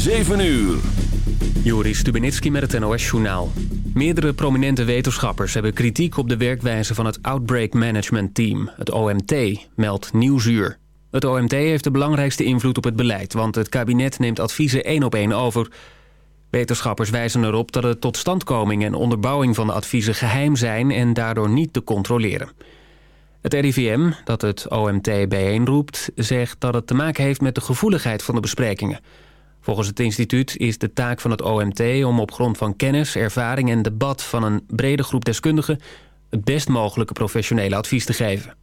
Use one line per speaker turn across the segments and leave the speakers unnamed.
7 uur.
Joris Stubenitski met het NOS-journaal. Meerdere prominente wetenschappers hebben kritiek op de werkwijze van het Outbreak Management Team, het OMT, meldt Nieuwsuur. Het OMT heeft de belangrijkste invloed op het beleid, want het kabinet neemt adviezen één op één over. Wetenschappers wijzen erop dat de totstandkoming en onderbouwing van de adviezen geheim zijn en daardoor niet te controleren. Het RIVM, dat het OMT bijeenroept, zegt dat het te maken heeft met de gevoeligheid van de besprekingen. Volgens het instituut is de taak van het OMT om op grond van kennis, ervaring en debat van een brede groep deskundigen het best mogelijke professionele advies te geven.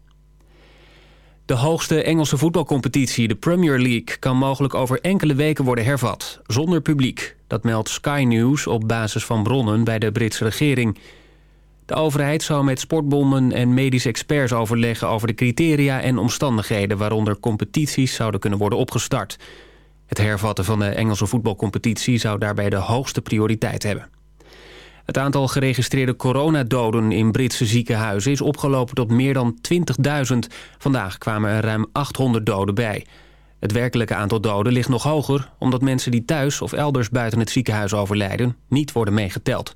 De hoogste Engelse voetbalcompetitie, de Premier League... kan mogelijk over enkele weken worden hervat, zonder publiek. Dat meldt Sky News op basis van bronnen bij de Britse regering. De overheid zou met sportbonden en medische experts overleggen... over de criteria en omstandigheden waaronder competities zouden kunnen worden opgestart. Het hervatten van de Engelse voetbalcompetitie zou daarbij de hoogste prioriteit hebben. Het aantal geregistreerde coronadoden in Britse ziekenhuizen is opgelopen tot meer dan 20.000. Vandaag kwamen er ruim 800 doden bij. Het werkelijke aantal doden ligt nog hoger... omdat mensen die thuis of elders buiten het ziekenhuis overlijden... niet worden meegeteld.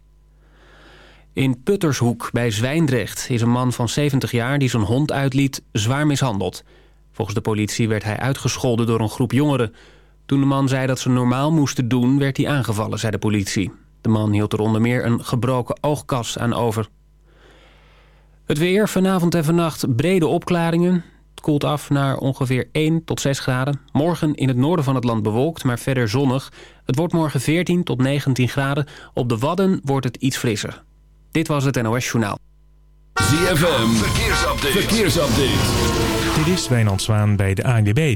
In Puttershoek bij Zwijndrecht is een man van 70 jaar... die zijn hond uitliet, zwaar mishandeld. Volgens de politie werd hij uitgescholden door een groep jongeren. Toen de man zei dat ze normaal moesten doen, werd hij aangevallen, zei de politie. De man hield er onder meer een gebroken oogkas aan over. Het weer, vanavond en vannacht brede opklaringen. Het koelt af naar ongeveer 1 tot 6 graden. Morgen in het noorden van het land bewolkt, maar verder zonnig. Het wordt morgen 14 tot 19 graden. Op de Wadden wordt het iets frisser. Dit was het NOS Journaal.
ZFM, verkeersupdate. verkeersupdate.
Dit is Wijnand Zwaan bij de ANWB.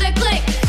The click.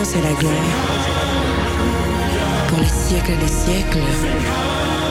Puissance et la gloire pour les siècles des siècles.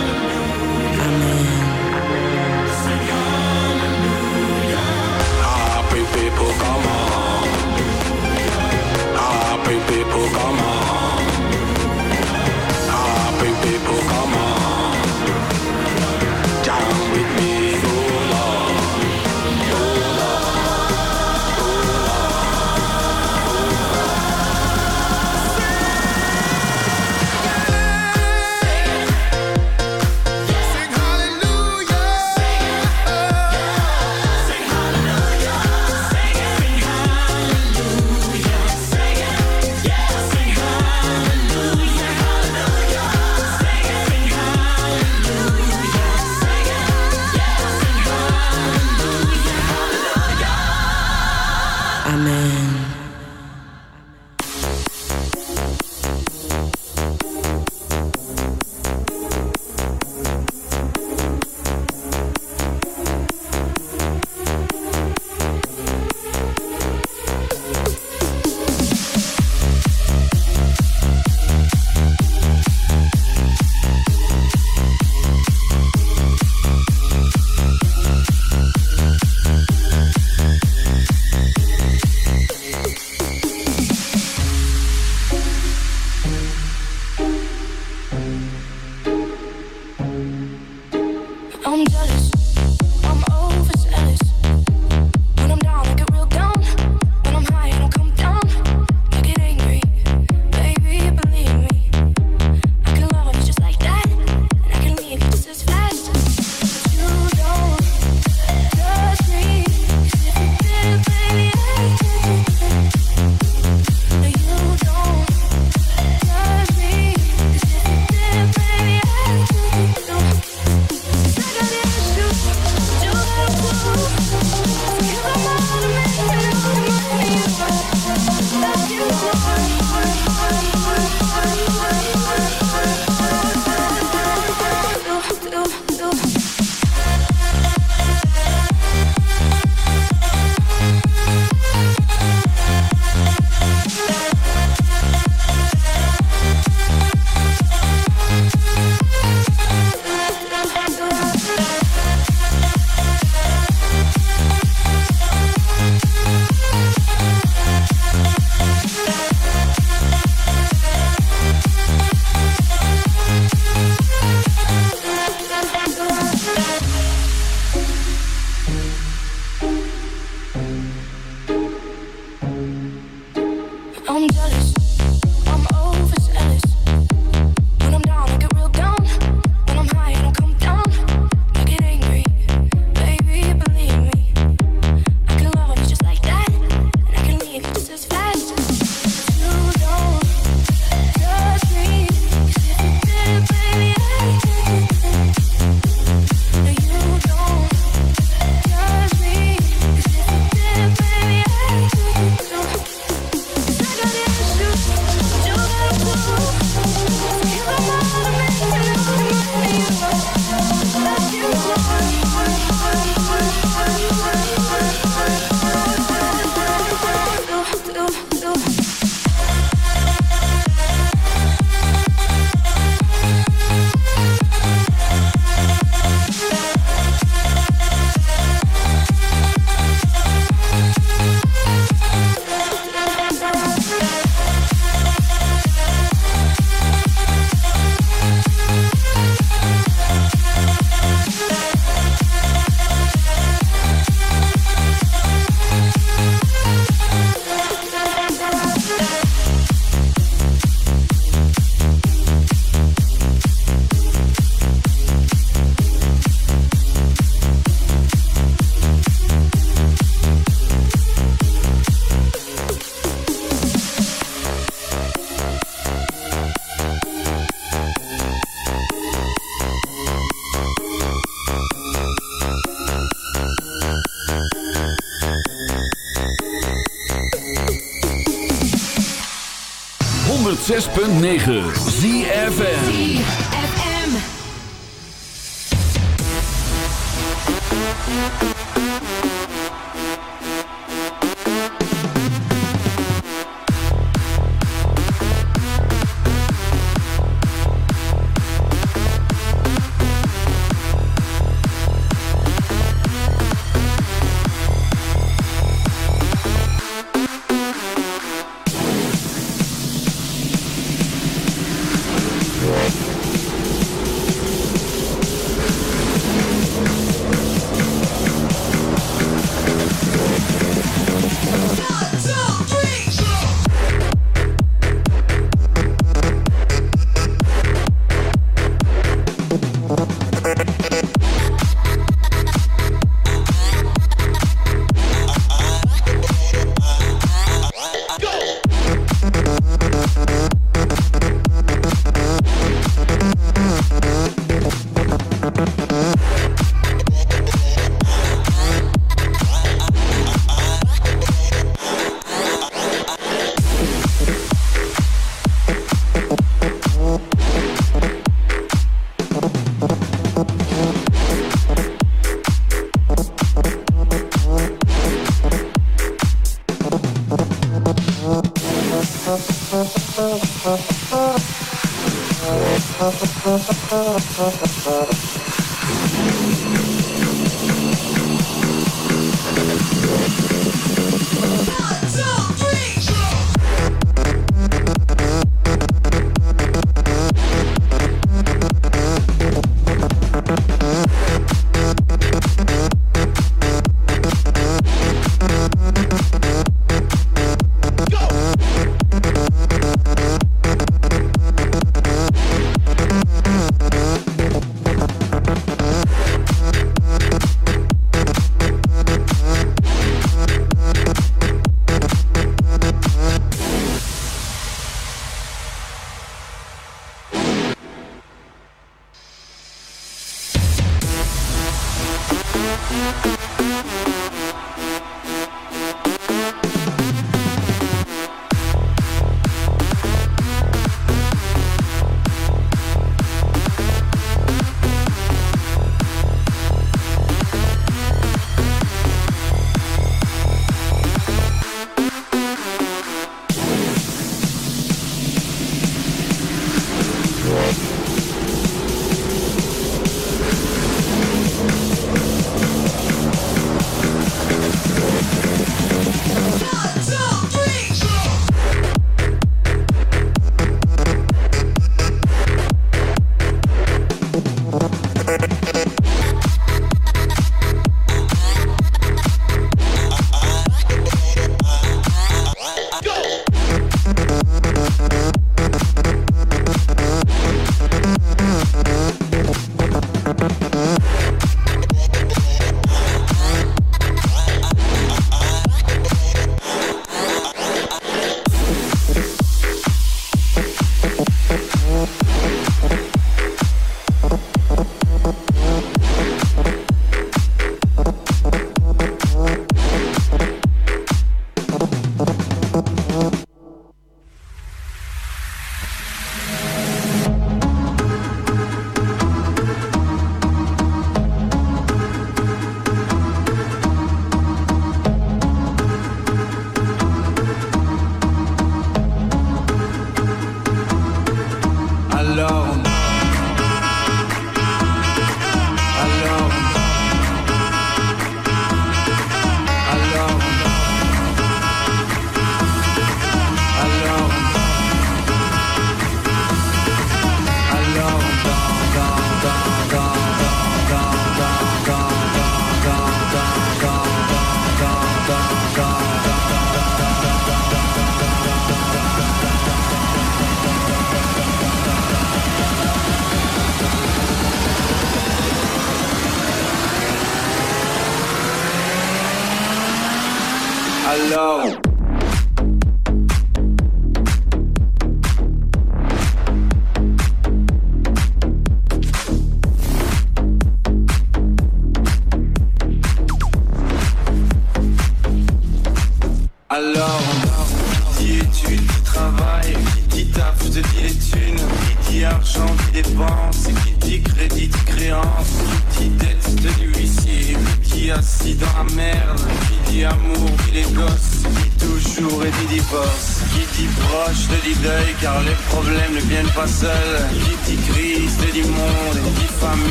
106.9 ZFN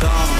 song